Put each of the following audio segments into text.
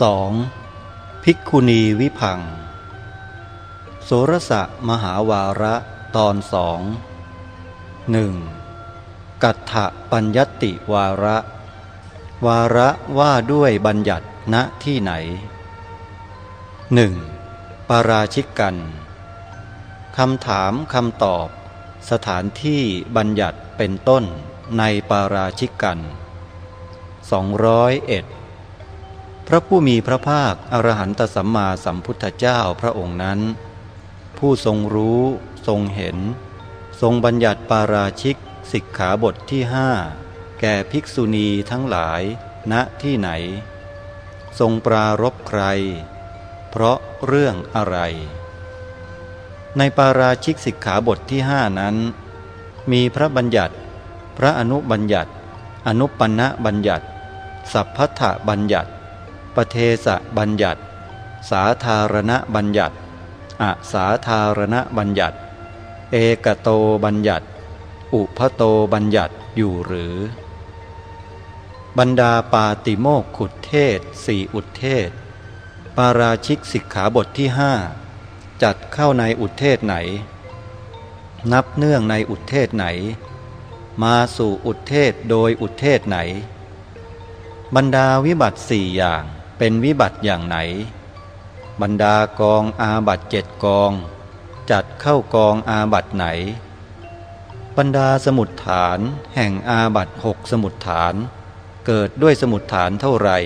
2. ภิกขุณีวิพังโสรสะมหาวาระตอนสองหนึ่งกัตถปัญญติวาระ วาระว่าด้วยบัญญัติณที่ไหนหนึ่งปาราชิกกันคำถามคำตอบ สถานที่บัญญัติเป็นต้นในปาราชิกกัน201 พระผู้มีพระภาคอรหันตสัมมาสัมพุทธเจ้าพระองค์นั้น ผู้ทรงรู้ทรงเห็น ทรงบัญญัติปาราชิกสิกขาบทที่ห้าแก่ภิกษุณีทั้งหลายณที่ไหน ทรงปรารบใคร เพราะเรื่องอะไร ในปาราชิกสิกขาบทที่ห้านั้น มีพระบัญญัติ พระอนุบัญญัติ อนุปันนะบัญญัติ สัพพัทธบัญญัติ ปเทสะบัญญัติ สาธารณบัญญัติอสาธารณบัญญัติ เอกโตบัญญัติ อุพโตบัญญัติอยู่หรือ บรรดาปาติโมกขุดเทศสี่อุเทศ ปาราชิกสิกขาบทที่ห้าจัดเข้าในอุเทศไหน นับเนื่องในอุเทศไหน มาสู่อุเทศโดยอุเทศไหน บรรดาวิบัติสี่อย่าง เป็นวิบัติอย่างไหน บรรดากองอาบัตเจ็ดกอง จัดเข้ากองอาบัตไหน บรรดาสมุดฐานแห่งอาบัตหกสมุดฐาน เกิดด้วยสมุดฐานเท่าไหร่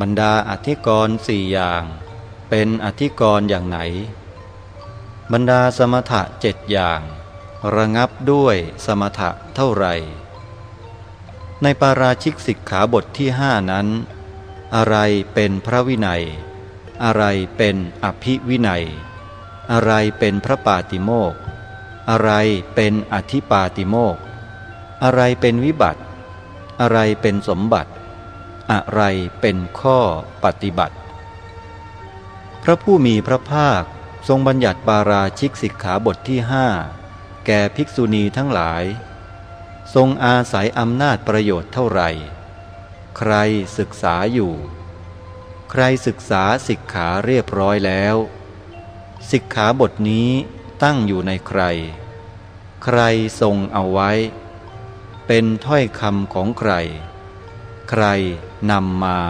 บรรดาอธิกรณ์สี่อย่าง เป็นอธิกรณ์อย่างไหน บรรดาสมถะเจ็ดอย่าง ระงับด้วยสมถะเท่าไหร่ในปาราชิกสิกขาบทที่ห้านั้น อะไรเป็นพระวินัย อะไรเป็นอภิวินัย อะไรเป็นพระปาติโมกอะไรเป็นอธิปาติโมกอะไรเป็นวิบัติ อะไรเป็นสมบัติ อะไรเป็นข้อปฏิบัติ พระผู้มีพระภาคทรงบัญญัติปาราชิกสิกขาบทที่ห้าแก่ภิกษุณีทั้งหลาย ทรงอาศัยอำนาจประโยชน์เท่าไหร่ ใครศึกษาอยู่ ใครศึกษาสิกขาเรียบร้อยแล้ว สิกขาบทนี้ตั้งอยู่ในใคร ใครทรงเอาไว้ เป็นถ้อยคำของใคร ใครนำมา